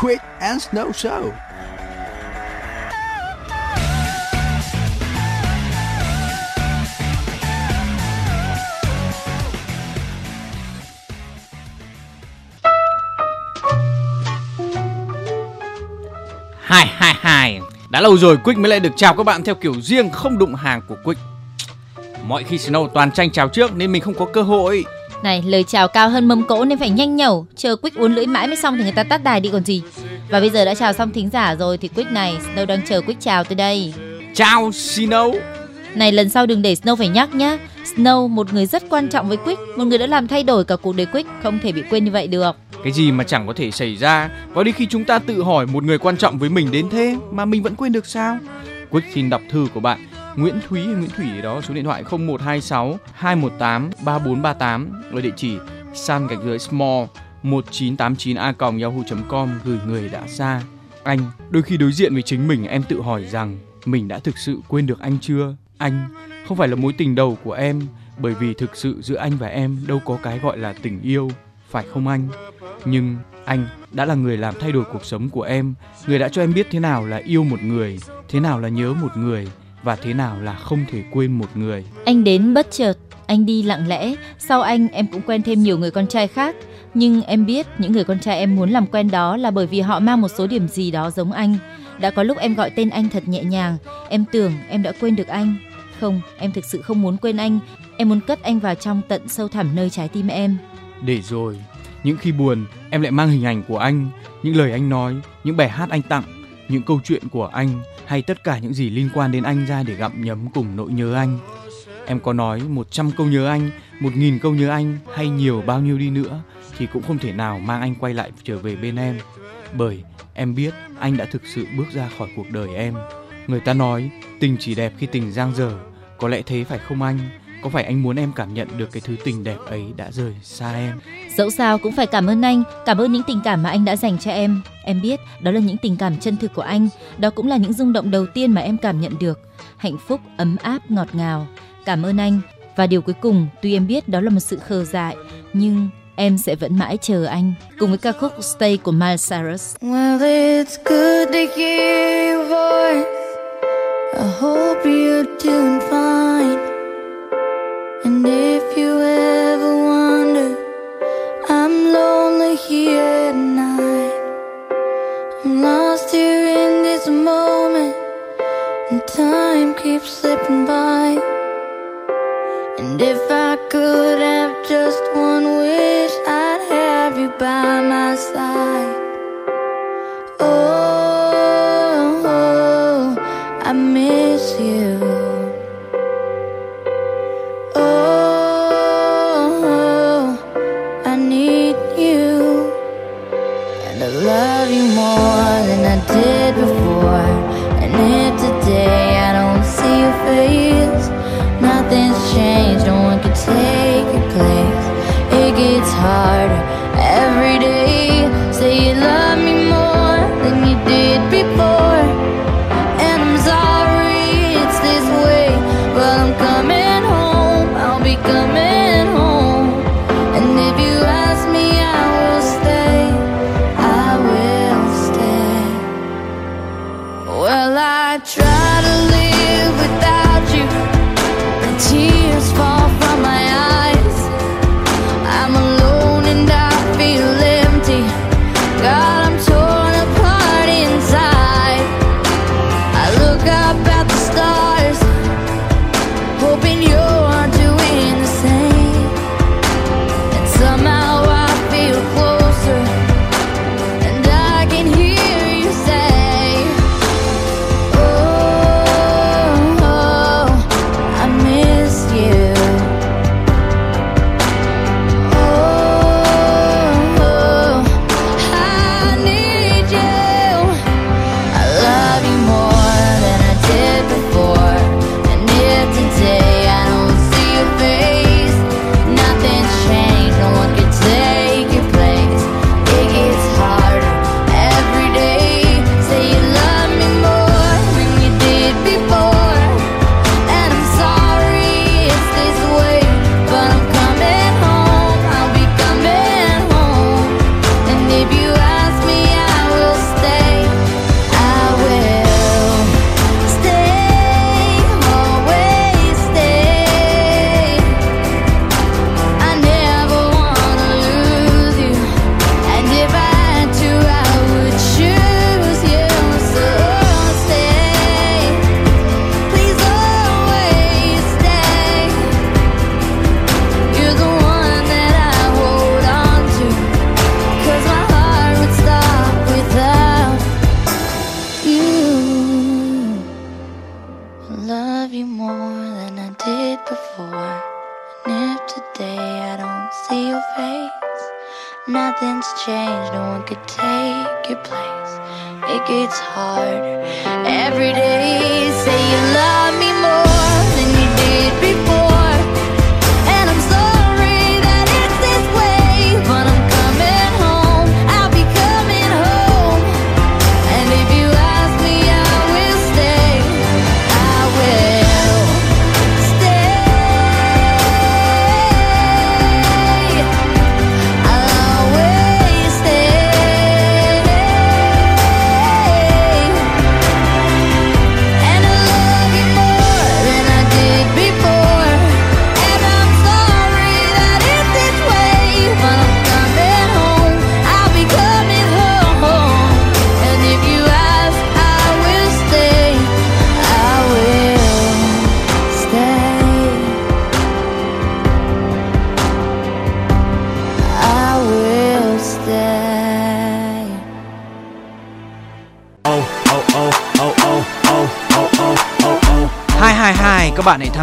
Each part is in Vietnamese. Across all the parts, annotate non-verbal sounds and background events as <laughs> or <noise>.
Quick and Snow Show. Hai hai hai. Đã lâu rồi Quick mới lại được chào các bạn theo kiểu riêng không đụng hàng của Quick. Mọi khi Snow toàn tranh chào trước nên mình không có cơ hội. Này, lời chào cao hơn mâm cỗ nên phải nhanh nhẩu, chờ Quick uốn lưỡi mãi mới xong thì người ta tắt đài đi còn gì. Và bây giờ đã chào xong thính giả rồi thì Quick này, Snow đang chờ Quick chào từ đây. Chào Snow Này lần sau đừng để Snow phải nhắc nhá. Snow một người rất quan trọng với Quick, một người đã làm thay đổi cả cuộc đời Quick, không thể bị quên như vậy được. Cái gì mà chẳng có thể xảy ra Có đi khi chúng ta tự hỏi một người quan trọng với mình đến thế Mà mình vẫn quên được sao Quick xin đọc thư của bạn Nguyễn Thúy Nguyễn Thủy đó số điện thoại 0126 218 3438 ở địa chỉ san gạch dưới small 1989 a yahoo.com gửi người đã xa. Anh, đôi khi đối diện với chính mình em tự hỏi rằng mình đã thực sự quên được anh chưa? Anh không phải là mối tình đầu của em bởi vì thực sự giữa anh và em đâu có cái gọi là tình yêu, phải không anh? Nhưng anh đã là người làm thay đổi cuộc sống của em, người đã cho em biết thế nào là yêu một người, thế nào là nhớ một người và thế nào là không thể quên một người. Anh đến bất chợt, anh đi lặng lẽ, sau anh em cũng quen thêm nhiều người con trai khác. Nhưng em biết những người con trai em muốn làm quen đó là bởi vì họ mang một số điểm gì đó giống anh. Đã có lúc em gọi tên anh thật nhẹ nhàng, em tưởng em đã quên được anh. Không, em thực sự không muốn quên anh, em muốn cất anh vào trong tận sâu thẳm nơi trái tim em. Để rồi, những khi buồn, em lại mang hình ảnh của anh, những lời anh nói, những bài hát anh tặng, những câu chuyện của anh hay tất cả những gì liên quan đến anh ra để gặm nhấm cùng nỗi nhớ anh. Em có nói 100 câu nhớ anh, 1000 câu nhớ anh hay nhiều bao nhiêu đi nữa thì cũng không thể nào mang anh quay lại trở về bên em. Bởi em biết anh đã thực sự bước ra khỏi cuộc đời em. Người ta nói tình chỉ đẹp khi tình giang dở, có lẽ thế phải không anh? Có phải anh muốn em cảm nhận được cái thứ tình đẹp ấy đã rời xa em? Dẫu sao cũng phải cảm ơn anh, cảm ơn những tình cảm mà anh đã dành cho em. Em biết đó là những tình cảm chân thực của anh, đó cũng là những rung động đầu tiên mà em cảm nhận được. Hạnh phúc, ấm áp, ngọt ngào. Cảm ơn anh. Và điều cuối cùng, tuy em biết đó là một sự khờ dại, nhưng em sẽ vẫn mãi chờ anh. Cùng với ca khúc Stay của Miles Cyrus. Well, it's good to hear your voice. I hope you're doing fine. And if you ever at night. I'm lost here in this moment, and time keeps slipping by. And if I could have just one wish, I'd have you by my side. like it's hard every day.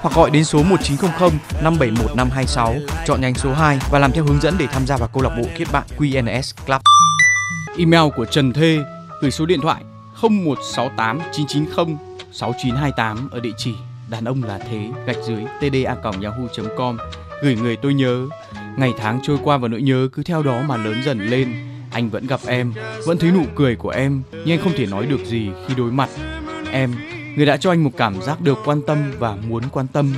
hoặc gọi đến số 1900 571 526 chọn nhánh số 2 và làm theo hướng dẫn để tham gia vào câu lạc bộ kết bạn QNS Club. Email của Trần Thê gửi số điện thoại 0168 990 6928 ở địa chỉ đàn ông là thế gạch dưới tda@yahoo.com gửi người tôi nhớ. Ngày tháng trôi qua và nỗi nhớ cứ theo đó mà lớn dần lên. Anh vẫn gặp em, vẫn thấy nụ cười của em, nhưng anh không thể nói được gì khi đối mặt. Em người đã cho anh một cảm giác được quan tâm và muốn quan tâm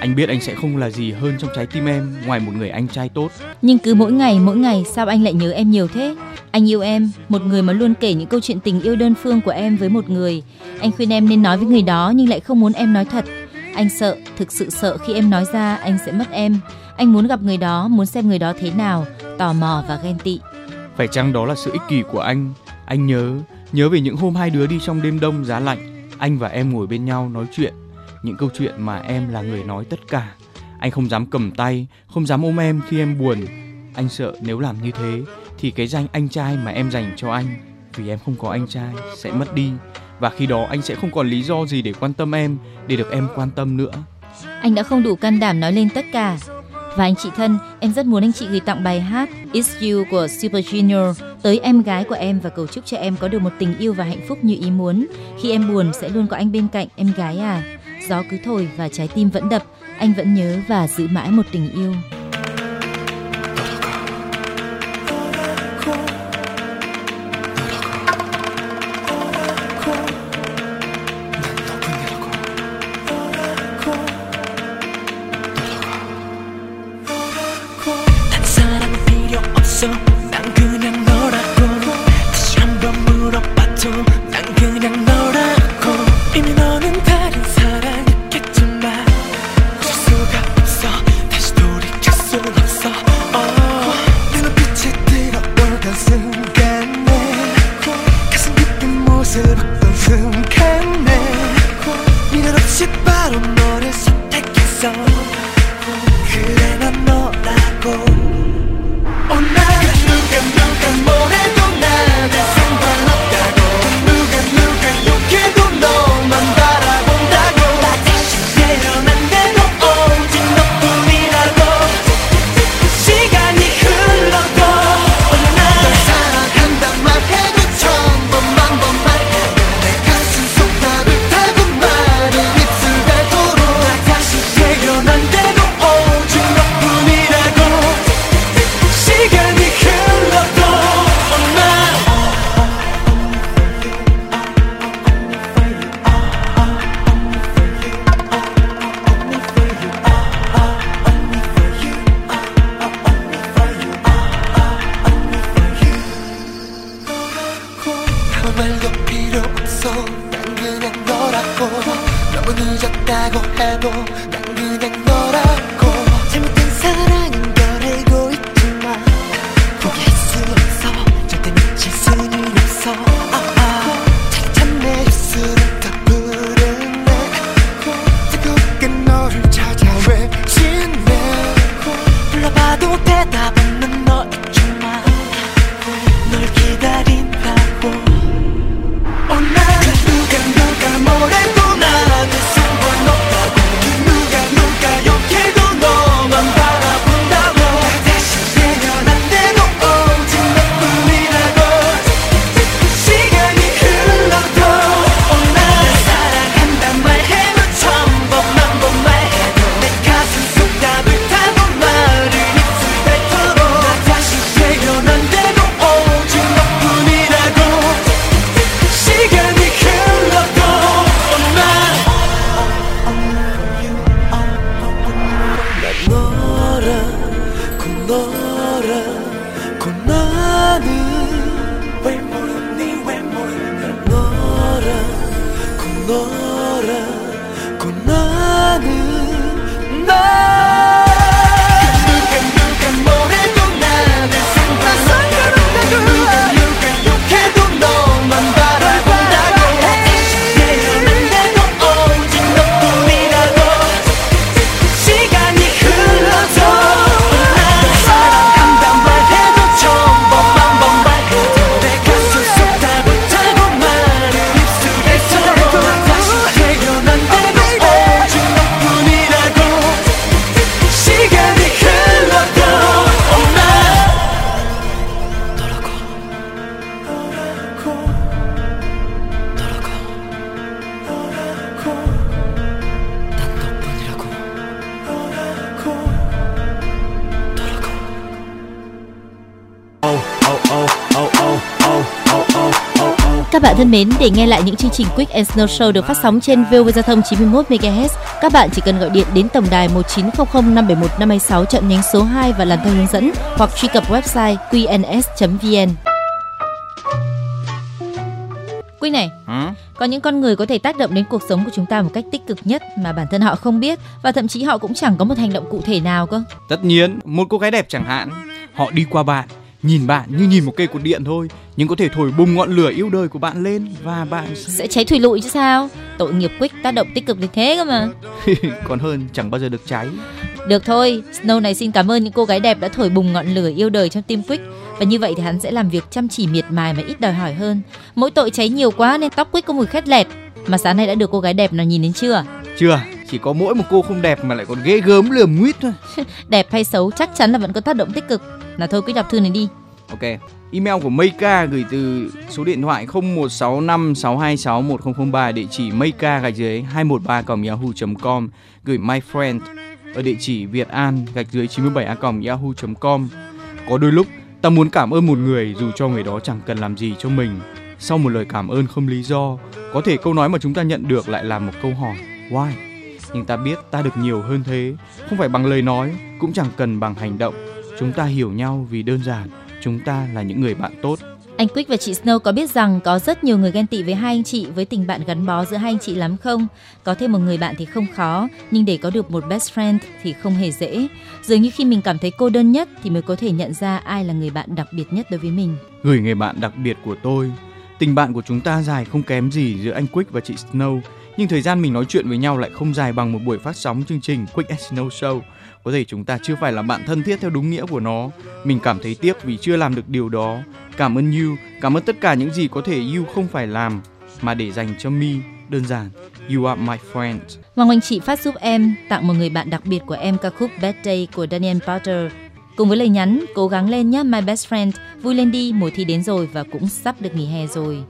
anh biết anh sẽ không là gì hơn trong trái tim em ngoài một người anh trai tốt Nhưng cứ mỗi ngày mỗi ngày sao anh lại nhớ em nhiều thế? Anh yêu em, một người mà luôn kể những câu chuyện tình yêu đơn phương của em với một người. Anh khuyên em nên nói với người đó nhưng lại không muốn em nói thật. Anh sợ, thực sự sợ khi em nói ra anh sẽ mất em. Anh muốn gặp người đó, muốn xem người đó thế nào, tò mò và ghen tị. Phải chăng đó là sự ích kỷ của anh? Anh nhớ, nhớ về những hôm hai đứa đi trong đêm đông giá lạnh, anh và em ngồi bên nhau nói chuyện, những câu chuyện mà em là người nói tất cả. Anh không dám cầm tay, không dám ôm em khi em buồn. Anh sợ nếu làm như thế thì cái danh anh trai mà em dành cho anh vì em không có anh trai sẽ mất đi và khi đó anh sẽ không còn lý do gì để quan tâm em, để được em quan tâm nữa. Anh đã không đủ can đảm nói lên tất cả. Và anh chị thân, em rất muốn anh chị gửi tặng bài hát It's You của Super Junior tới em gái của em và cầu chúc cho em có được một tình yêu và hạnh phúc như ý muốn. Khi em buồn sẽ luôn có anh bên cạnh em gái à. Gió cứ thổi và trái tim vẫn đập, anh vẫn nhớ và giữ mãi một tình yêu. Để nghe lại những chương trình Quick and Snow Show được phát sóng trên VOV Giao thông 91 MHz, các bạn chỉ cần gọi điện đến tổng đài 1900 571 526 chọn nhánh số 2 và làm theo hướng dẫn hoặc truy cập website qns.vn. Quick này, Hả? có những con người có thể tác động đến cuộc sống của chúng ta một cách tích cực nhất mà bản thân họ không biết và thậm chí họ cũng chẳng có một hành động cụ thể nào cơ. Tất nhiên, một cô gái đẹp chẳng hạn, họ đi qua bạn, nhìn bạn như nhìn một cây cột điện thôi, nhưng có thể thổi bùng ngọn lửa yêu đời của bạn lên và bạn sẽ Sẽ cháy thủy lụi chứ sao? Tội nghiệp Quick tác động tích cực đến thế cơ mà. <laughs> còn hơn chẳng bao giờ được cháy. Được thôi, Snow này xin cảm ơn những cô gái đẹp đã thổi bùng ngọn lửa yêu đời trong tim Quick và như vậy thì hắn sẽ làm việc chăm chỉ miệt mài mà ít đòi hỏi hơn. Mỗi tội cháy nhiều quá nên tóc Quick có mùi khét lẹt. Mà sáng nay đã được cô gái đẹp nào nhìn đến chưa? Chưa, chỉ có mỗi một cô không đẹp mà lại còn ghê gớm lườm nguyết thôi. <laughs> Đẹp hay xấu chắc chắn là vẫn có tác động tích cực. Nào thôi Quick đọc thư này đi. Ok, email của Meika gửi từ số điện thoại 0165626103 địa chỉ meika gạch dưới 213 yahoo.com gửi my friend ở địa chỉ việt an gạch dưới 97 a yahoo.com có đôi lúc ta muốn cảm ơn một người dù cho người đó chẳng cần làm gì cho mình sau một lời cảm ơn không lý do có thể câu nói mà chúng ta nhận được lại là một câu hỏi why nhưng ta biết ta được nhiều hơn thế không phải bằng lời nói cũng chẳng cần bằng hành động chúng ta hiểu nhau vì đơn giản chúng ta là những người bạn tốt Anh Quick và chị Snow có biết rằng có rất nhiều người ghen tị với hai anh chị với tình bạn gắn bó giữa hai anh chị lắm không? Có thêm một người bạn thì không khó, nhưng để có được một best friend thì không hề dễ. Dường như khi mình cảm thấy cô đơn nhất thì mới có thể nhận ra ai là người bạn đặc biệt nhất đối với mình. gửi người bạn đặc biệt của tôi tình bạn của chúng ta dài không kém gì giữa anh Quick và chị Snow nhưng thời gian mình nói chuyện với nhau lại không dài bằng một buổi phát sóng chương trình Quick and Snow Show. Có thể chúng ta chưa phải là bạn thân thiết theo đúng nghĩa của nó. Mình cảm thấy tiếc vì chưa làm được điều đó. Cảm ơn you cảm ơn tất cả những gì có thể you không phải làm. Mà để dành cho me đơn giản you are my friend. Hoàng anh chị phát giúp em tặng một người bạn đặc biệt của em ca khúc Bad Day của Daniel Potter. Cùng với lời nhắn, cố gắng lên nhé my best friend, vui lên đi, mùa thi đến rồi và cũng sắp được nghỉ hè rồi.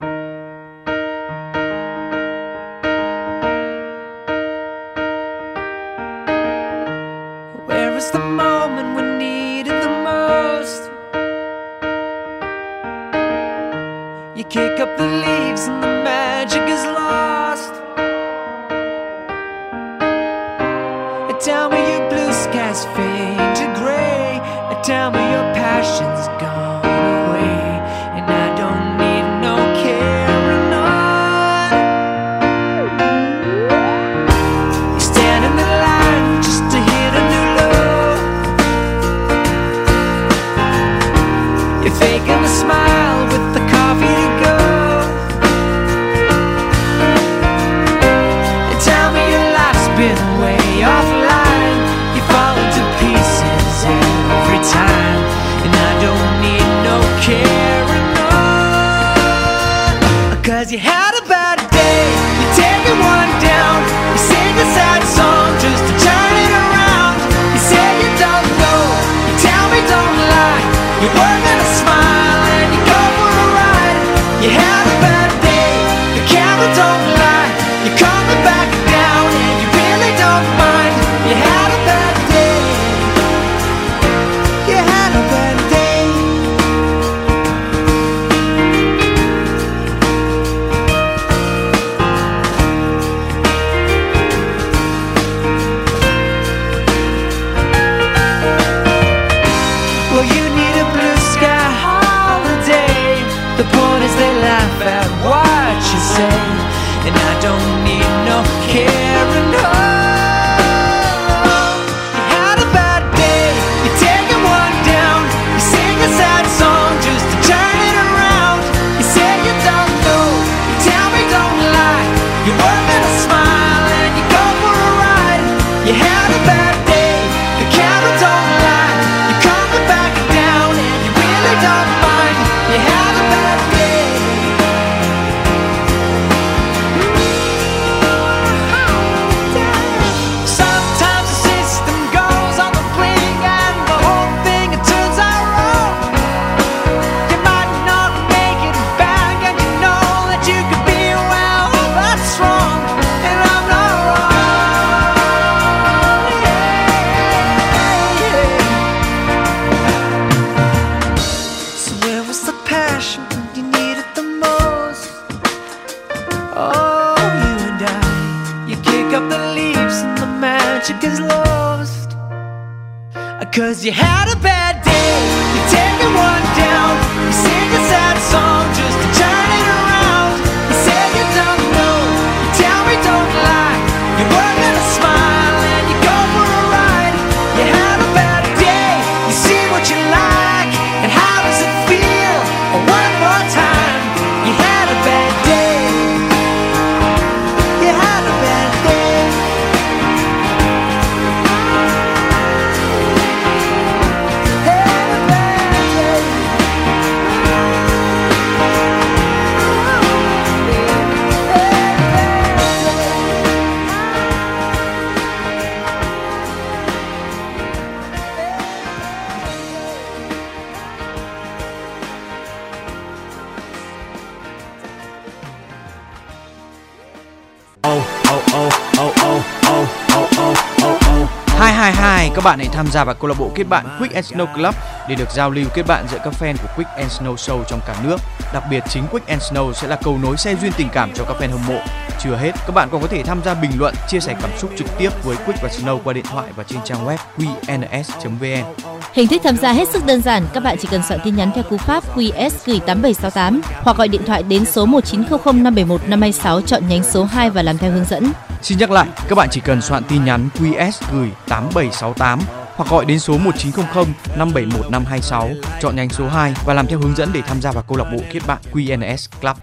Các bạn hãy tham gia vào câu lạc bộ kết bạn Quick and Snow Club để được giao lưu kết bạn giữa các fan của Quick and Snow Show trong cả nước. Đặc biệt chính Quick and Snow sẽ là cầu nối xe duyên tình cảm cho các fan hâm mộ. Chưa hết, các bạn còn có thể tham gia bình luận, chia sẻ cảm xúc trực tiếp với Quick và Snow qua điện thoại và trên trang web qns.vn. Hình thức tham gia hết sức đơn giản, các bạn chỉ cần soạn tin nhắn theo cú pháp QS gửi 8768 hoặc gọi điện thoại đến số 1900 571 526 chọn nhánh số 2 và làm theo hướng dẫn. Xin nhắc lại, các bạn chỉ cần soạn tin nhắn QS gửi 8768 hoặc gọi đến số 1900 571 526 chọn nhánh số 2 và làm theo hướng dẫn để tham gia vào câu lạc bộ kết bạn QNS Club.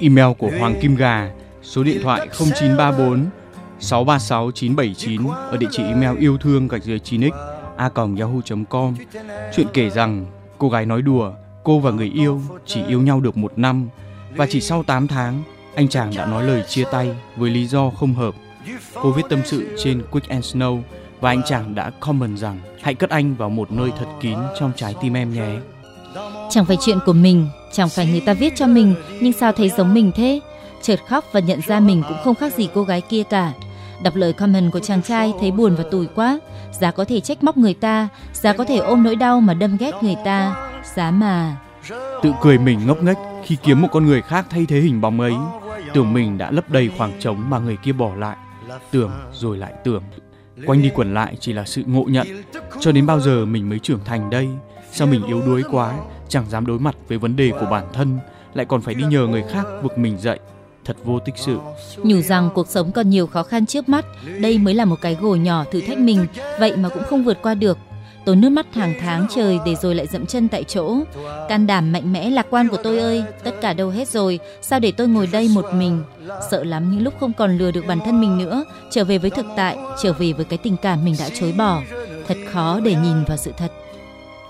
Email của Hoàng Kim Gà, số điện thoại 0934 636 979 ở địa chỉ email yêu thương gạch dưới 9x a yahoo.com. Chuyện kể rằng cô gái nói đùa, cô và người yêu chỉ yêu nhau được một năm và chỉ sau 8 tháng anh chàng đã nói lời chia tay với lý do không hợp. Cô viết tâm sự trên Quick and Snow và anh chàng đã comment rằng hãy cất anh vào một nơi thật kín trong trái tim em nhé. Chẳng phải chuyện của mình, chẳng phải người ta viết cho mình, nhưng sao thấy giống mình thế? Chợt khóc và nhận ra mình cũng không khác gì cô gái kia cả. Đọc lời comment của chàng trai thấy buồn và tủi quá. Giá có thể trách móc người ta, giá có thể ôm nỗi đau mà đâm ghét người ta, giá mà Tự cười mình ngốc nghếch khi kiếm một con người khác thay thế hình bóng ấy. Tưởng mình đã lấp đầy khoảng trống mà người kia bỏ lại. Tưởng rồi lại tưởng. Quanh đi quẩn lại chỉ là sự ngộ nhận. Cho đến bao giờ mình mới trưởng thành đây? Sao mình yếu đuối quá, chẳng dám đối mặt với vấn đề của bản thân, lại còn phải đi nhờ người khác vực mình dậy. Thật vô tích sự. nhủ rằng cuộc sống còn nhiều khó khăn trước mắt, đây mới là một cái gồ nhỏ thử thách mình, vậy mà cũng không vượt qua được. Tốn nước mắt hàng tháng trời để rồi lại dậm chân tại chỗ. Can đảm mạnh mẽ lạc quan của tôi ơi, tất cả đâu hết rồi, sao để tôi ngồi đây một mình? Sợ lắm những lúc không còn lừa được bản thân mình nữa, trở về với thực tại, trở về với cái tình cảm mình đã chối bỏ. Thật khó để nhìn vào sự thật.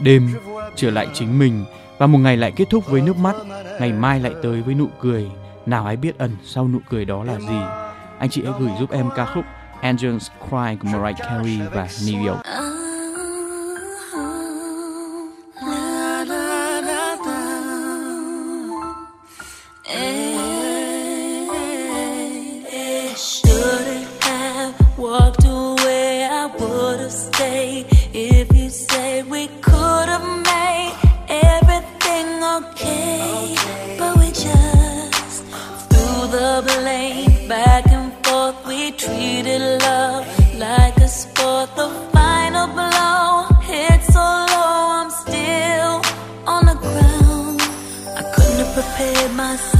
Đêm trở lại chính mình và một ngày lại kết thúc với nước mắt, ngày mai lại tới với nụ cười. Nào ai biết ẩn sau nụ cười đó là gì? Anh chị hãy gửi giúp em ca khúc Angels Cry của Mariah Carey và New York. Should have walked myself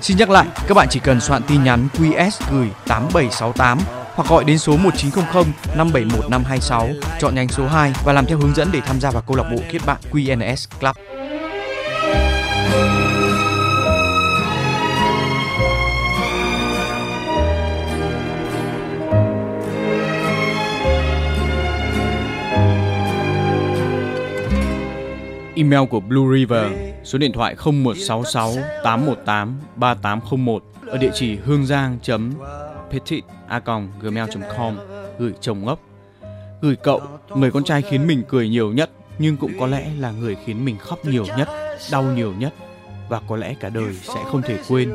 Xin nhắc lại, các bạn chỉ cần soạn tin nhắn QS gửi 8768 hoặc gọi đến số 1900 571 526, chọn nhánh số 2 và làm theo hướng dẫn để tham gia vào câu lạc bộ kết bạn QNS Club. Email của Blue River, số điện thoại 0166 818 3801 ở địa chỉ hương giang petit a gmail.com gửi chồng ngốc gửi cậu người con trai khiến mình cười nhiều nhất nhưng cũng có lẽ là người khiến mình khóc nhiều nhất đau nhiều nhất và có lẽ cả đời sẽ không thể quên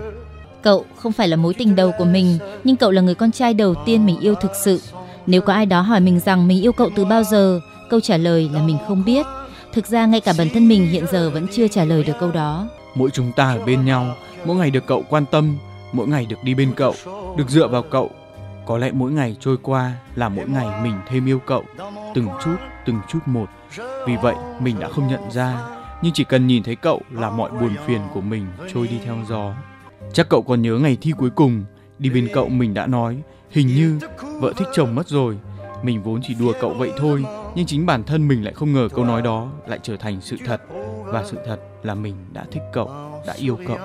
Cậu không phải là mối tình đầu của mình, nhưng cậu là người con trai đầu tiên mình yêu thực sự. Nếu có ai đó hỏi mình rằng mình yêu cậu từ bao giờ, câu trả lời là mình không biết. Thực ra ngay cả bản thân mình hiện giờ vẫn chưa trả lời được câu đó. mỗi chúng ta ở bên nhau, mỗi ngày được cậu quan tâm, mỗi ngày được đi bên cậu, được dựa vào cậu. Có lẽ mỗi ngày trôi qua là mỗi ngày mình thêm yêu cậu, từng chút từng chút một. Vì vậy, mình đã không nhận ra, nhưng chỉ cần nhìn thấy cậu là mọi buồn phiền của mình trôi đi theo gió. Chắc cậu còn nhớ ngày thi cuối cùng, đi bên cậu mình đã nói, hình như vợ thích chồng mất rồi mình vốn chỉ đùa cậu vậy thôi nhưng chính bản thân mình lại không ngờ câu nói đó lại trở thành sự thật và sự thật là mình đã thích cậu đã yêu cậu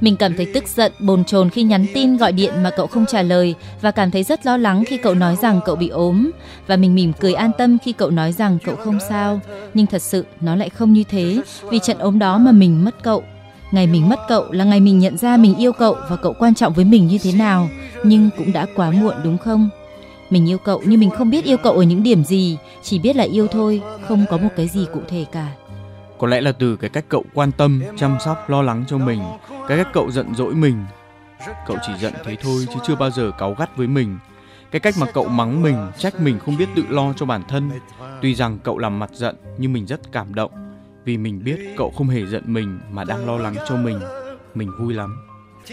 Mình cảm thấy tức giận, bồn chồn khi nhắn tin gọi điện mà cậu không trả lời và cảm thấy rất lo lắng khi cậu nói rằng cậu bị ốm và mình mỉm cười an tâm khi cậu nói rằng cậu không sao. Nhưng thật sự nó lại không như thế vì trận ốm đó mà mình mất cậu. Ngày mình mất cậu là ngày mình nhận ra mình yêu cậu và cậu quan trọng với mình như thế nào, nhưng cũng đã quá muộn đúng không? Mình yêu cậu nhưng mình không biết yêu cậu ở những điểm gì, chỉ biết là yêu thôi, không có một cái gì cụ thể cả. có lẽ là từ cái cách cậu quan tâm chăm sóc lo lắng cho mình cái cách cậu giận dỗi mình. Cậu chỉ giận thế thôi chứ chưa bao giờ cáu gắt với mình. Cái cách mà cậu mắng mình trách mình không biết tự lo cho bản thân. Tuy rằng cậu làm mặt giận nhưng mình rất cảm động. Vì mình biết cậu không hề giận mình mà đang lo lắng cho mình. Mình vui lắm.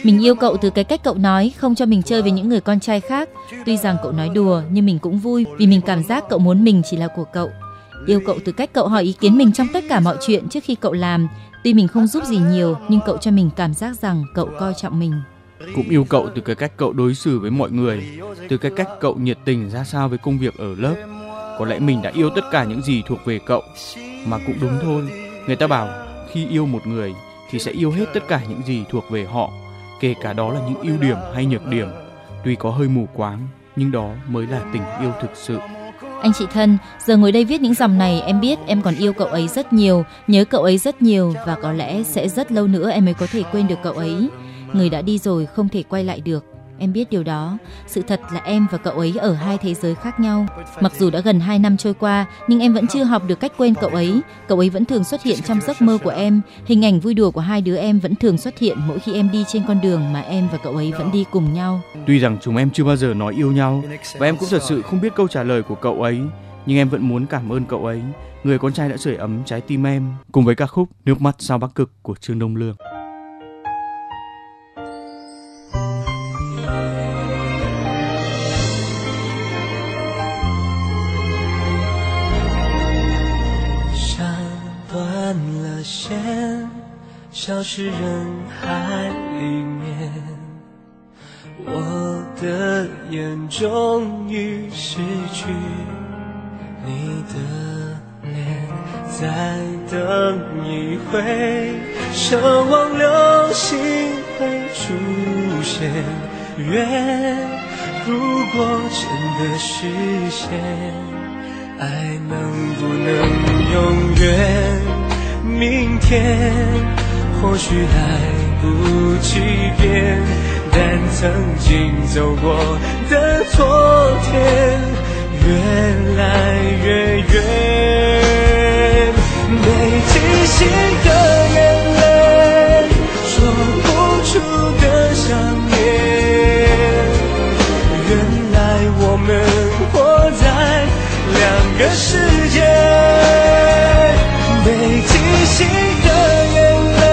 Mình yêu cậu từ cái cách cậu nói, không cho mình chơi với những người con trai khác. Tuy rằng cậu nói đùa, nhưng mình cũng vui vì mình cảm giác cậu muốn mình chỉ là của cậu. Yêu cậu từ cách cậu hỏi ý kiến mình trong tất cả mọi chuyện trước khi cậu làm. Tuy mình không giúp gì nhiều, nhưng cậu cho mình cảm giác rằng cậu coi trọng mình. cũng yêu cậu từ cái cách cậu đối xử với mọi người, từ cái cách cậu nhiệt tình ra sao với công việc ở lớp có lẽ mình đã yêu tất cả những gì thuộc về cậu, mà cũng đúng thôi người ta bảo, khi yêu một người thì sẽ yêu hết tất cả những gì thuộc về họ kể cả đó là những ưu điểm hay nhược điểm tuy có hơi mù quáng nhưng đó mới là tình yêu thực sự Anh chị thân, giờ ngồi đây viết những dòng này em biết em còn yêu cậu ấy rất nhiều, nhớ cậu ấy rất nhiều và có lẽ sẽ rất lâu nữa em mới có thể quên được cậu ấy. Người đã đi rồi không thể quay lại được. Em biết điều đó. Sự thật là em và cậu ấy ở hai thế giới khác nhau. Mặc dù đã gần 2 năm trôi qua, nhưng em vẫn chưa học được cách quên cậu ấy. Cậu ấy vẫn thường xuất hiện trong giấc mơ của em. Hình ảnh vui đùa của hai đứa em vẫn thường xuất hiện mỗi khi em đi trên con đường mà em và cậu ấy vẫn đi cùng nhau. tuy rằng chúng em chưa bao giờ nói yêu nhau và em cũng thật sự không biết câu trả lời của cậu ấy nhưng em vẫn muốn cảm ơn cậu ấy người con trai đã sưởi ấm trái tim em cùng với ca khúc nước mắt sao bắc cực của trương đông lương 消失人海里面。我的眼终于失去你的脸，再等一回，奢望流星会出现。愿如果真的实现。爱能不能永远？明天或许来不及变，但曾经走过的昨天越来越远。没记性的眼泪，说不出的想念。原来我们活在两个世界，心的眼泪，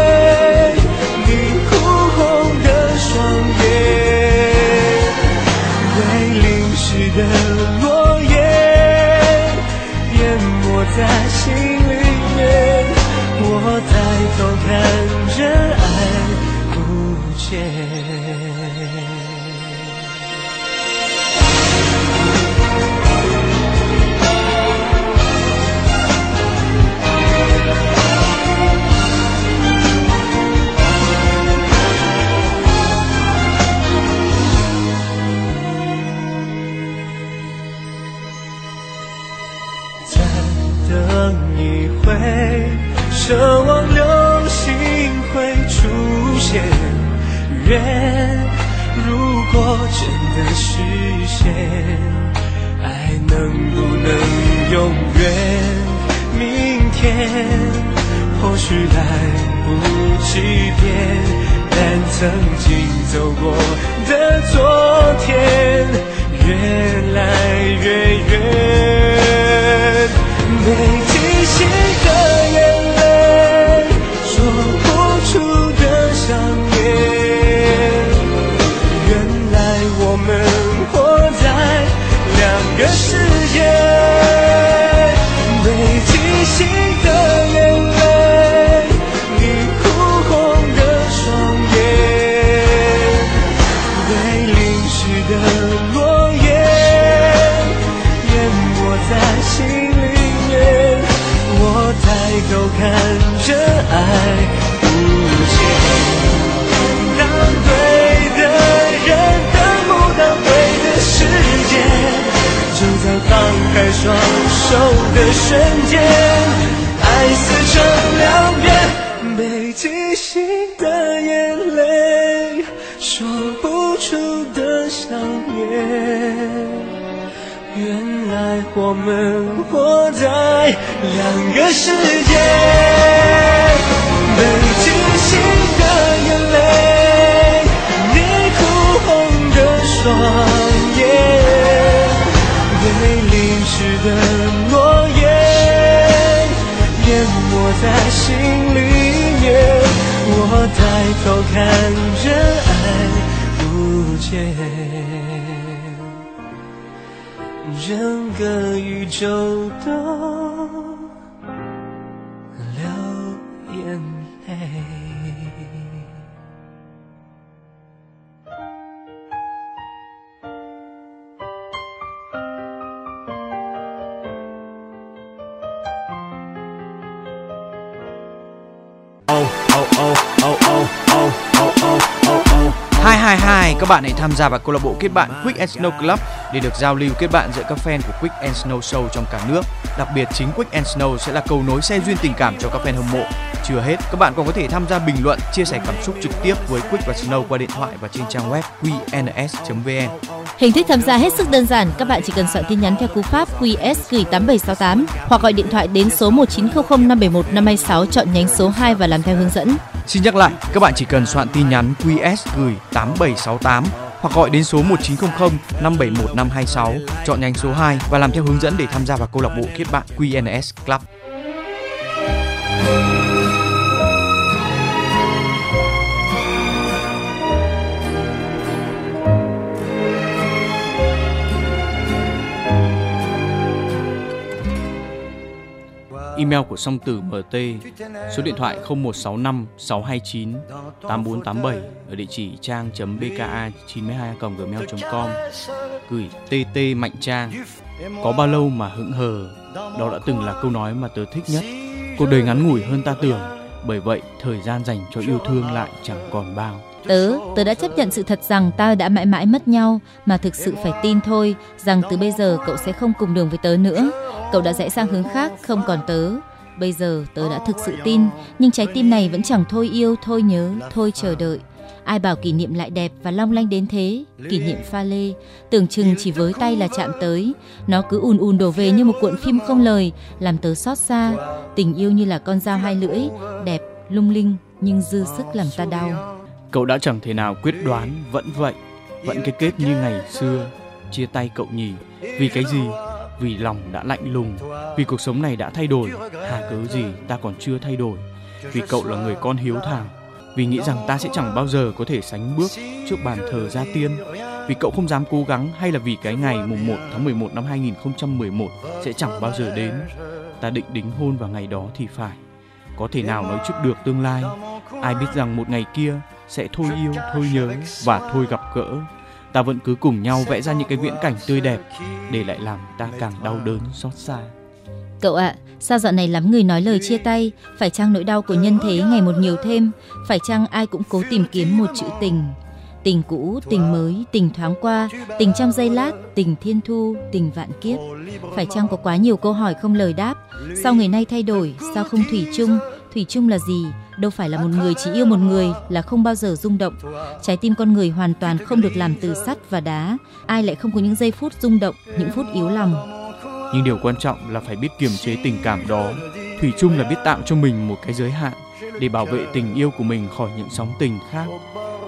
你哭红的双眼，被淋湿的落叶淹没在心里面，我抬头看着爱不见。奢望流星会出现，愿如果真的实现，爱能不能永远？明天或许来不及变，但曾经走过的。两个世界，被提醒的眼泪，你哭红的双眼，被淋湿的诺言，淹没在心里面。我抬头看着爱不见。整个宇宙222 các bạn hãy tham gia vào câu lạc bộ kết bạn Quick and Snow Club để được giao lưu kết bạn giữa các fan của Quick and Snow Show trong cả nước. Đặc biệt chính Quick and Snow sẽ là cầu nối xe duyên tình cảm cho các fan hâm mộ chưa hết, các bạn còn có thể tham gia bình luận, chia sẻ cảm xúc trực tiếp với Quick và Snow qua điện thoại và trên trang web qns.vn. Hình thức tham gia hết sức đơn giản, các bạn chỉ cần soạn tin nhắn theo cú pháp QS gửi 8768 hoặc gọi điện thoại đến số 1900 571 526 chọn nhánh số 2 và làm theo hướng dẫn. Xin nhắc lại, các bạn chỉ cần soạn tin nhắn QS gửi 8768 hoặc gọi đến số 1900 571 526 chọn nhánh số 2 và làm theo hướng dẫn để tham gia vào câu lạc bộ kết bạn QNS Club. Email của song tử MT, số điện thoại 0165 629 8487 ở địa chỉ trang.bka92gmail.com gửi TT Mạnh Trang. Có bao lâu mà hững hờ, đó đã từng là câu nói mà tớ thích nhất. Cuộc đời ngắn ngủi hơn ta tưởng, bởi vậy thời gian dành cho yêu thương lại chẳng còn bao. Tớ, tớ đã chấp nhận sự thật rằng ta đã mãi mãi mất nhau mà thực sự phải tin thôi rằng từ bây giờ cậu sẽ không cùng đường với tớ nữa. Cậu đã rẽ sang hướng khác, không còn tớ. Bây giờ tớ đã thực sự tin, nhưng trái tim này vẫn chẳng thôi yêu, thôi nhớ, thôi chờ đợi. Ai bảo kỷ niệm lại đẹp và long lanh đến thế? Kỷ niệm pha lê, tưởng chừng chỉ với tay là chạm tới. Nó cứ ùn ùn đổ về như một cuộn phim không lời, làm tớ xót xa. Tình yêu như là con dao hai lưỡi, đẹp, lung linh nhưng dư sức làm ta đau. Cậu đã chẳng thể nào quyết đoán, vẫn vậy, vẫn cái kết như ngày xưa. Chia tay cậu nhỉ? Vì cái gì? Vì lòng đã lạnh lùng, vì cuộc sống này đã thay đổi. Hà cớ gì ta còn chưa thay đổi? Vì cậu là người con hiếu thảo, vì nghĩ rằng ta sẽ chẳng bao giờ có thể sánh bước trước bàn thờ gia tiên. Vì cậu không dám cố gắng hay là vì cái ngày mùng 1 tháng 11 năm 2011 sẽ chẳng bao giờ đến. Ta định đính hôn vào ngày đó thì phải. Có thể nào nói trước được tương lai? Ai biết rằng một ngày kia sẽ thôi yêu, thôi nhớ và thôi gặp gỡ. Ta vẫn cứ cùng nhau vẽ ra những cái viễn cảnh tươi đẹp để lại làm ta càng đau đớn xót xa. Cậu ạ, sao dạo này lắm người nói lời chia tay? Phải chăng nỗi đau của nhân thế ngày một nhiều thêm? Phải chăng ai cũng cố tìm kiếm một chữ tình? Tình cũ, tình mới, tình thoáng qua, tình trong giây lát, tình thiên thu, tình vạn kiếp. Phải chăng có quá nhiều câu hỏi không lời đáp? Sao người nay thay đổi? Sao không thủy chung? Thủy chung là gì? Đâu phải là một người chỉ yêu một người là không bao giờ rung động. Trái tim con người hoàn toàn không được làm từ sắt và đá. Ai lại không có những giây phút rung động, những phút yếu lòng. Nhưng điều quan trọng là phải biết kiềm chế tình cảm đó. Thủy chung là biết tạo cho mình một cái giới hạn để bảo vệ tình yêu của mình khỏi những sóng tình khác.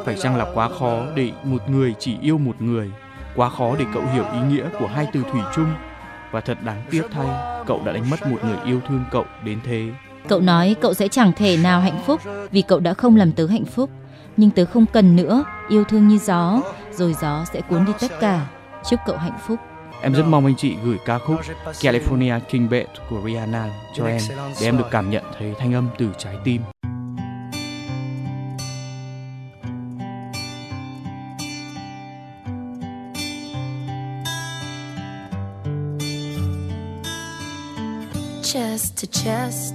Phải chăng là quá khó để một người chỉ yêu một người? Quá khó để cậu hiểu ý nghĩa của hai từ thủy chung và thật đáng tiếc thay, cậu đã đánh mất một người yêu thương cậu đến thế. Cậu nói cậu sẽ chẳng thể nào hạnh phúc vì cậu đã không làm tớ hạnh phúc. Nhưng tớ không cần nữa, yêu thương như gió, rồi gió sẽ cuốn đi tất cả. Chúc cậu hạnh phúc. Em rất mong anh chị gửi ca khúc California King Bed của Rihanna cho em để em được cảm nhận thấy thanh âm từ trái tim. chest to chest,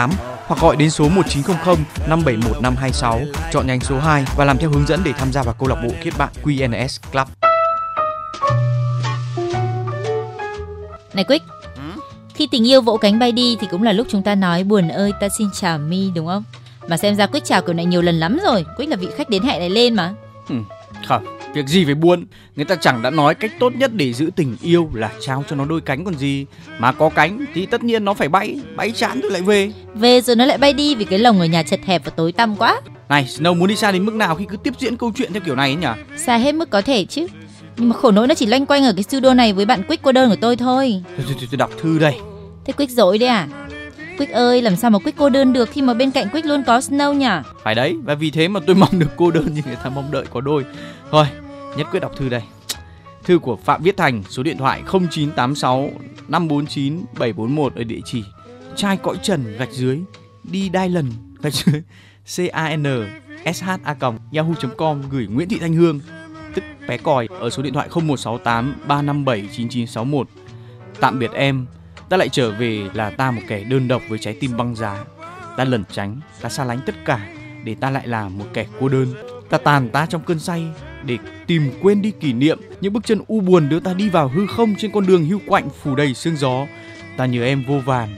hoặc gọi đến số 1900 571 526 chọn nhánh số 2 và làm theo hướng dẫn để tham gia vào câu lạc bộ kết bạn QNS Club. Này Quick, khi tình yêu vỗ cánh bay đi thì cũng là lúc chúng ta nói buồn ơi ta xin chào mi đúng không? Mà xem ra Quick chào kiểu này nhiều lần lắm rồi. Quick là vị khách đến hẹn này lên mà. Ừ, không, việc gì phải buồn. Người ta chẳng đã nói cách tốt nhất để giữ tình yêu là trao cho nó đôi cánh còn gì. Mà có cánh thì tất nhiên nó phải bay, bay chán rồi lại về. Về rồi nó lại bay đi vì cái lồng ở nhà chật hẹp và tối tăm quá. Này, Snow muốn đi xa đến mức nào khi cứ tiếp diễn câu chuyện theo kiểu này ấy nhỉ? Xa hết mức có thể chứ. Nhưng mà khổ nỗi nó chỉ loanh quanh ở cái studio này với bạn Quick cô đơn của tôi thôi. Tôi đọc thư đây. Thế Quick dỗi đấy à? Quyết ơi, làm sao mà Quyết cô đơn được khi mà bên cạnh Quyết luôn có Snow nhỉ? Phải đấy, và vì thế mà tôi mong được cô đơn như người ta mong đợi có đôi. Thôi, nhất quyết đọc thư đây. Thư của Phạm Viết Thành, số điện thoại 0986 549 741 ở địa chỉ trai cõi trần gạch dưới đi đai lần gạch dưới c a n s h a yahoo.com gửi Nguyễn Thị Thanh Hương tức bé còi ở số điện thoại 0168 357 9961. Tạm biệt em, ta lại trở về là ta một kẻ đơn độc với trái tim băng giá. Ta lẩn tránh, ta xa lánh tất cả để ta lại là một kẻ cô đơn. Ta tàn ta trong cơn say để tìm quên đi kỷ niệm những bước chân u buồn đưa ta đi vào hư không trên con đường hưu quạnh phủ đầy sương gió. Ta nhớ em vô vàn,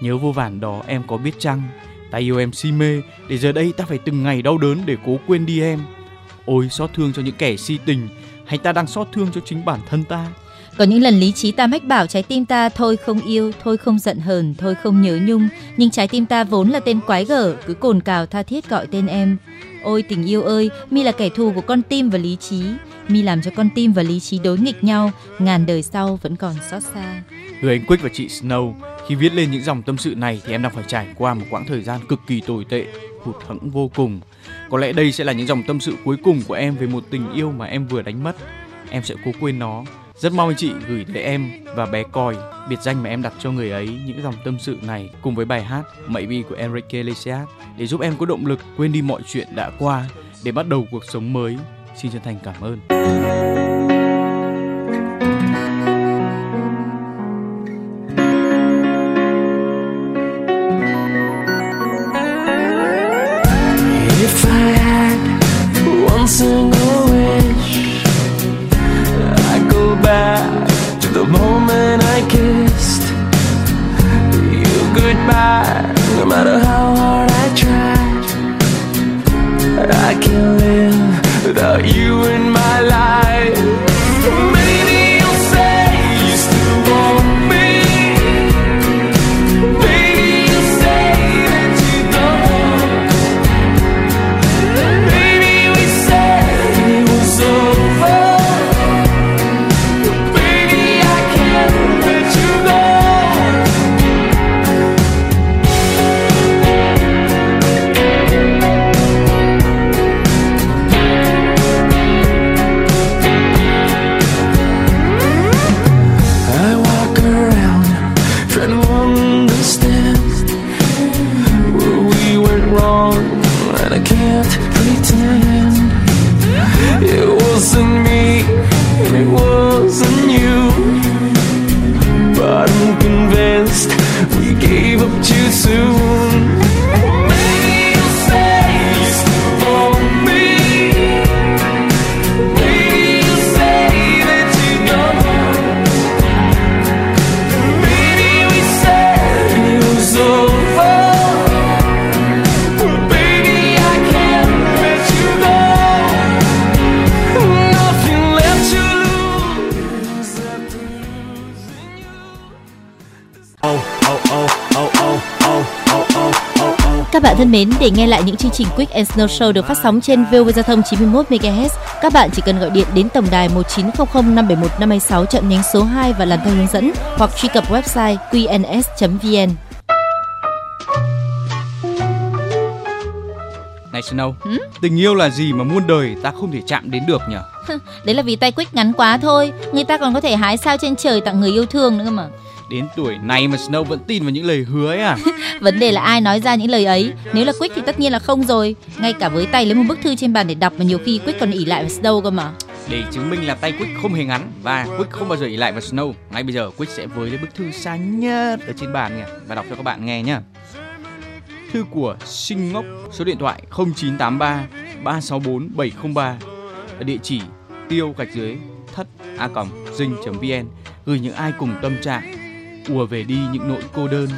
nhớ vô vàn đó em có biết chăng? Ta yêu em si mê, để giờ đây ta phải từng ngày đau đớn để cố quên đi em. Ôi xót thương cho những kẻ si tình, hay ta đang xót thương cho chính bản thân ta? Có những lần lý trí ta mách bảo trái tim ta thôi không yêu, thôi không giận hờn, thôi không nhớ nhung, nhưng trái tim ta vốn là tên quái gở, cứ cồn cào tha thiết gọi tên em. Ôi tình yêu ơi, mi là kẻ thù của con tim và lý trí, mi làm cho con tim và lý trí đối nghịch nhau, ngàn đời sau vẫn còn xót xa. Người anh Quick và chị Snow khi viết lên những dòng tâm sự này thì em đang phải trải qua một quãng thời gian cực kỳ tồi tệ, hụt hẫng vô cùng. Có lẽ đây sẽ là những dòng tâm sự cuối cùng của em về một tình yêu mà em vừa đánh mất. Em sẽ cố quên nó. Rất mong anh chị gửi tới em và bé coi biệt danh mà em đặt cho người ấy những dòng tâm sự này cùng với bài hát Maybe của Enrique Iglesias để giúp em có động lực quên đi mọi chuyện đã qua để bắt đầu cuộc sống mới. Xin chân thành cảm ơn. Thân mến, để nghe lại những chương trình Quick and Snow Show được phát sóng trên VOV Giao thông 91 MHz, các bạn chỉ cần gọi điện đến tổng đài 1900 571 526 chọn nhánh số 2 và làm theo hướng dẫn hoặc truy cập website qns.vn. Này Snow, Hử? tình yêu là gì mà muôn đời ta không thể chạm đến được nhỉ? Đấy là vì tay Quick ngắn quá thôi. Người ta còn có thể hái sao trên trời tặng người yêu thương nữa mà. Đến tuổi này mà Snow vẫn tin vào những lời hứa ấy à? <laughs> Vấn đề là ai nói ra những lời ấy. Nếu là Quick thì tất nhiên là không rồi. Ngay cả với tay lấy một bức thư trên bàn để đọc mà nhiều khi Quick còn ỉ lại vào Snow cơ mà. Để chứng minh là tay Quick không hề ngắn và Quick không bao giờ ỉ lại vào Snow. Ngay bây giờ Quick sẽ với lấy bức thư xa nhất ở trên bàn nhỉ và đọc cho các bạn nghe nhá. Thư của Sinh Ngốc, số điện thoại 0983 364 703 ở địa chỉ tiêu gạch dưới thất a còng dinh.vn gửi những ai cùng tâm trạng ùa về đi những nỗi cô đơn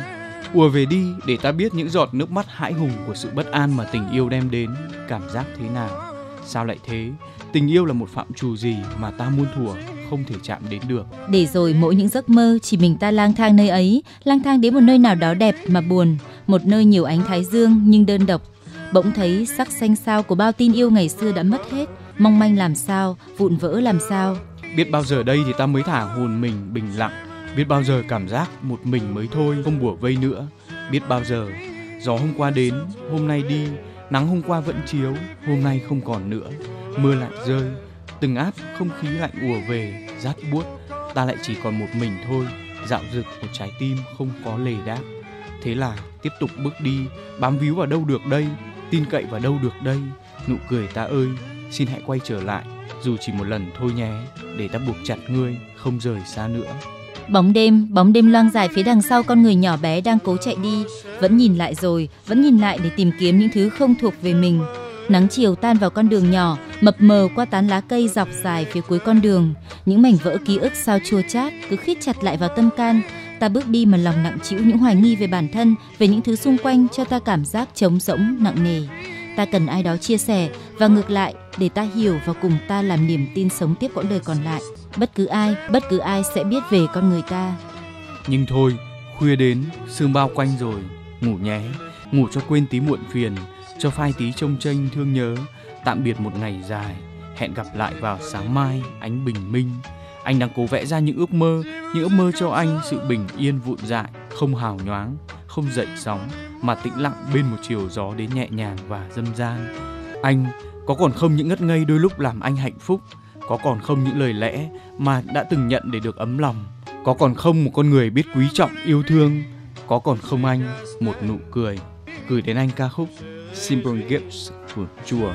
ùa về đi để ta biết những giọt nước mắt hãi hùng của sự bất an mà tình yêu đem đến cảm giác thế nào sao lại thế tình yêu là một phạm trù gì mà ta muôn thuở không thể chạm đến được Để rồi mỗi những giấc mơ chỉ mình ta lang thang nơi ấy, lang thang đến một nơi nào đó đẹp mà buồn, một nơi nhiều ánh thái dương nhưng đơn độc. Bỗng thấy sắc xanh sao của bao tin yêu ngày xưa đã mất hết, mong manh làm sao, vụn vỡ làm sao. biết bao giờ đây thì ta mới thả hồn mình bình lặng biết bao giờ cảm giác một mình mới thôi, không bủa vây nữa. Biết bao giờ, gió hôm qua đến, hôm nay đi. Nắng hôm qua vẫn chiếu, hôm nay không còn nữa. Mưa lại rơi, từng áp không khí lạnh ùa về, rát buốt. Ta lại chỉ còn một mình thôi, dạo dực một trái tim không có lề đáp. Thế là tiếp tục bước đi, bám víu vào đâu được đây, tin cậy vào đâu được đây. Nụ cười ta ơi, xin hãy quay trở lại, dù chỉ một lần thôi nhé, để ta buộc chặt ngươi, không rời xa nữa. Bóng đêm, bóng đêm loang dài phía đằng sau con người nhỏ bé đang cố chạy đi, vẫn nhìn lại rồi, vẫn nhìn lại để tìm kiếm những thứ không thuộc về mình. Nắng chiều tan vào con đường nhỏ, mập mờ qua tán lá cây dọc dài phía cuối con đường. Những mảnh vỡ ký ức sao chua chát cứ khít chặt lại vào tâm can. Ta bước đi mà lòng nặng chịu những hoài nghi về bản thân, về những thứ xung quanh cho ta cảm giác trống rỗng nặng nề. Ta cần ai đó chia sẻ và ngược lại để ta hiểu và cùng ta làm niềm tin sống tiếp quãng đời còn lại. Bất cứ ai, bất cứ ai sẽ biết về con người ta. nhưng thôi khuya đến sương bao quanh rồi ngủ nhé ngủ cho quên tí muộn phiền cho phai tí trông tranh thương nhớ tạm biệt một ngày dài hẹn gặp lại vào sáng mai ánh bình minh anh đang cố vẽ ra những ước mơ những ước mơ cho anh sự bình yên vụn dại không hào nhoáng không dậy sóng mà tĩnh lặng bên một chiều gió đến nhẹ nhàng và dâm gian anh có còn không những ngất ngây đôi lúc làm anh hạnh phúc, có còn không những lời lẽ mà đã từng nhận để được ấm lòng, có còn không một con người biết quý trọng, yêu thương, có còn không anh một nụ cười. Gửi đến anh ca khúc Simple Gifts của chùa.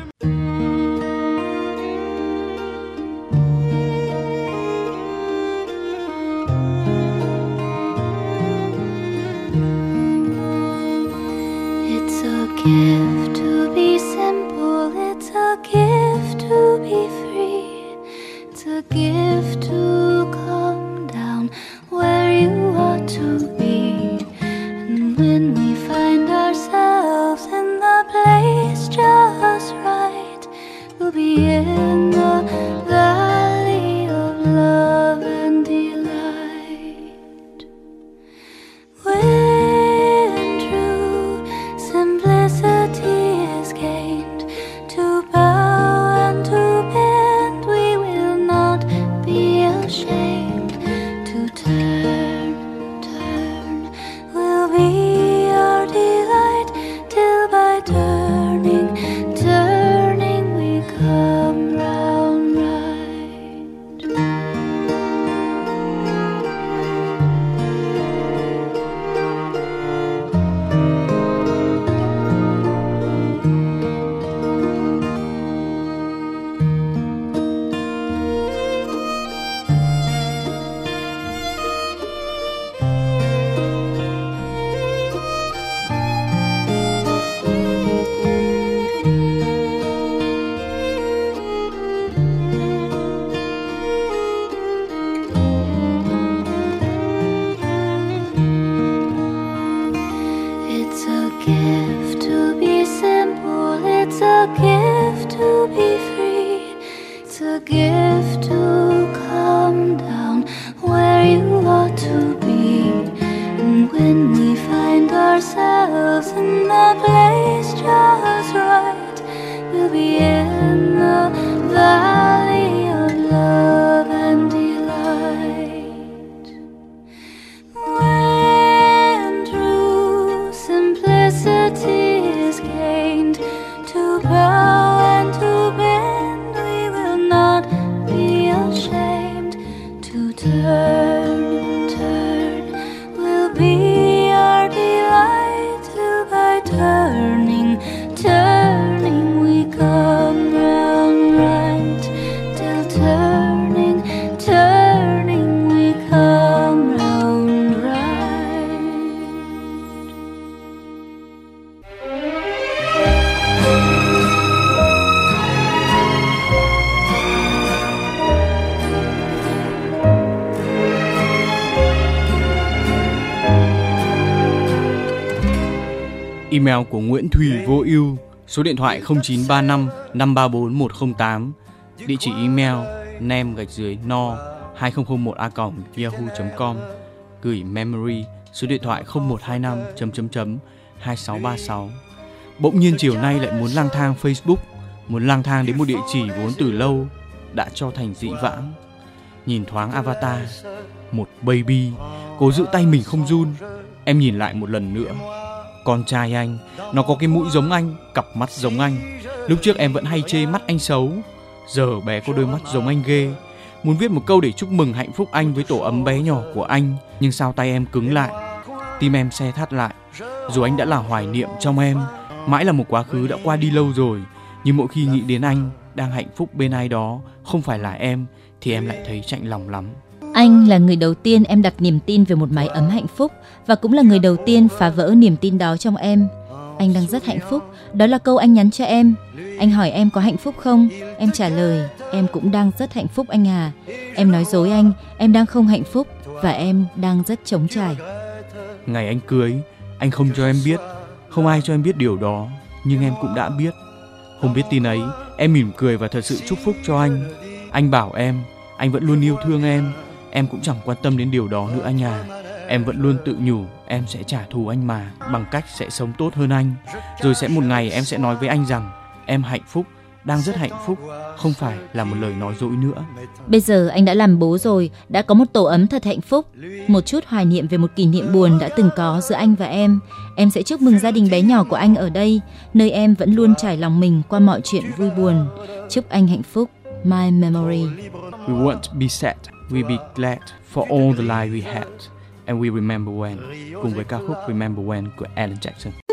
Email của Nguyễn Thùy Vô Ưu, số điện thoại 0935 534 108, địa chỉ email nem gạch dưới no 2001 a yahoo.com, gửi memory số điện thoại 0125 chấm chấm chấm 2636. Bỗng nhiên chiều nay lại muốn lang thang Facebook, muốn lang thang đến một địa chỉ vốn từ lâu đã cho thành dị vãng. Nhìn thoáng avatar, một baby, cố giữ tay mình không run. Em nhìn lại một lần nữa, con trai anh. Nó có cái mũi giống anh, cặp mắt giống anh. Lúc trước em vẫn hay chê mắt anh xấu. Giờ bé có đôi mắt giống anh ghê. Muốn viết một câu để chúc mừng hạnh phúc anh với tổ ấm bé nhỏ của anh, nhưng sao tay em cứng lại? Tim em xe thắt lại. Dù anh đã là hoài niệm trong em, mãi là một quá khứ đã qua đi lâu rồi. Nhưng mỗi khi nghĩ đến anh, đang hạnh phúc bên ai đó, không phải là em, thì em lại thấy chạnh lòng lắm. Anh là người đầu tiên em đặt niềm tin về một mái ấm hạnh phúc và cũng là người đầu tiên phá vỡ niềm tin đó trong em. Anh đang rất hạnh phúc, đó là câu anh nhắn cho em. Anh hỏi em có hạnh phúc không? Em trả lời, em cũng đang rất hạnh phúc anh à. Em nói dối anh, em đang không hạnh phúc và em đang rất chống trải. Ngày anh cưới, anh không cho em biết, không ai cho em biết điều đó, nhưng em cũng đã biết. Không biết tin ấy, em mỉm cười và thật sự chúc phúc cho anh. Anh bảo em, anh vẫn luôn yêu thương em, em cũng chẳng quan tâm đến điều đó nữa anh à. Em vẫn luôn tự nhủ em sẽ trả thù anh mà bằng cách sẽ sống tốt hơn anh. Rồi sẽ một ngày em sẽ nói với anh rằng em hạnh phúc, đang rất hạnh phúc, không phải là một lời nói dối nữa. Bây giờ anh đã làm bố rồi, đã có một tổ ấm thật hạnh phúc. Một chút hoài niệm về một kỷ niệm buồn đã từng có giữa anh và em. Em sẽ chúc mừng gia đình bé nhỏ của anh ở đây, nơi em vẫn luôn trải lòng mình qua mọi chuyện vui buồn. Chúc anh hạnh phúc. My memory. We won't be sad, we be glad for all the life we had. And we remember when cùng với ca khúc Remember When của Alan Jackson.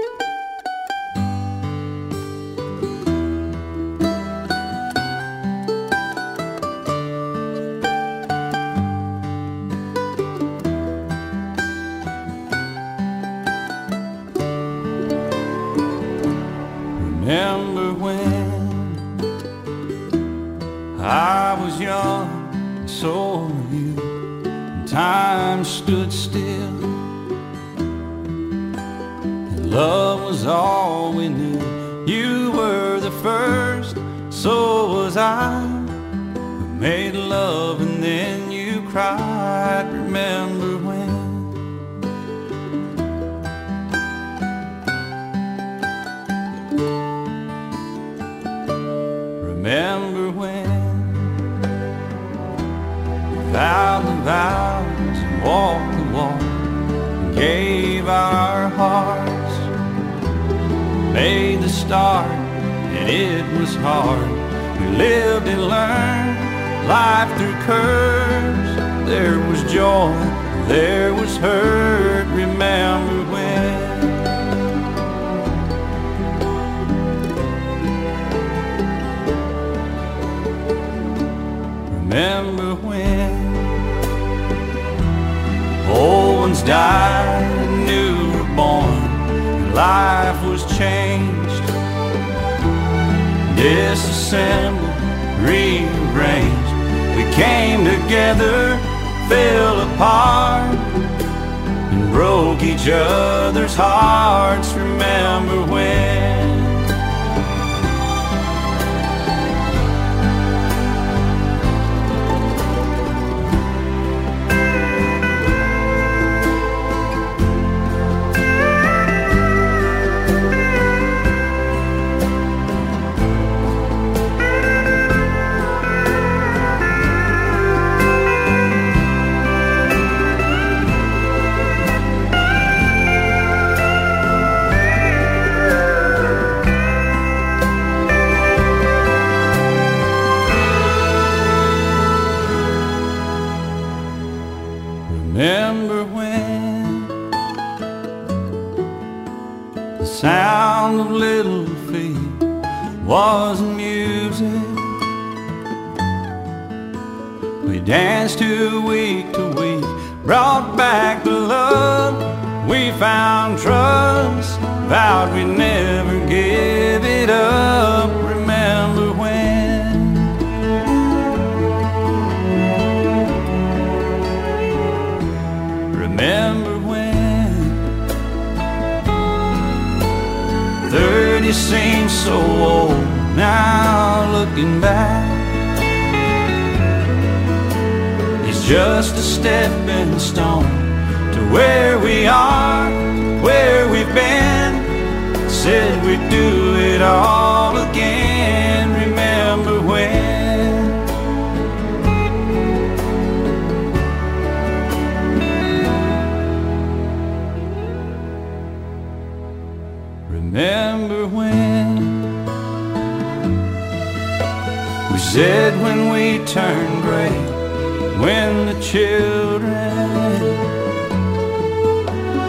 When the children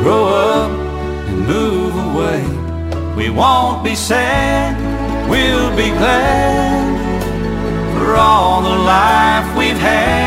grow up and move away, we won't be sad, we'll be glad for all the life we've had,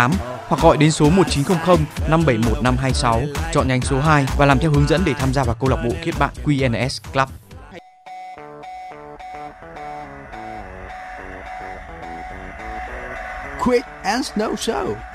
8 hoặc gọi đến số 1900 571 526 chọn nhánh số 2 và làm theo hướng dẫn để tham gia vào câu lạc bộ kết bạn QNS Club. Quick and Snow Show.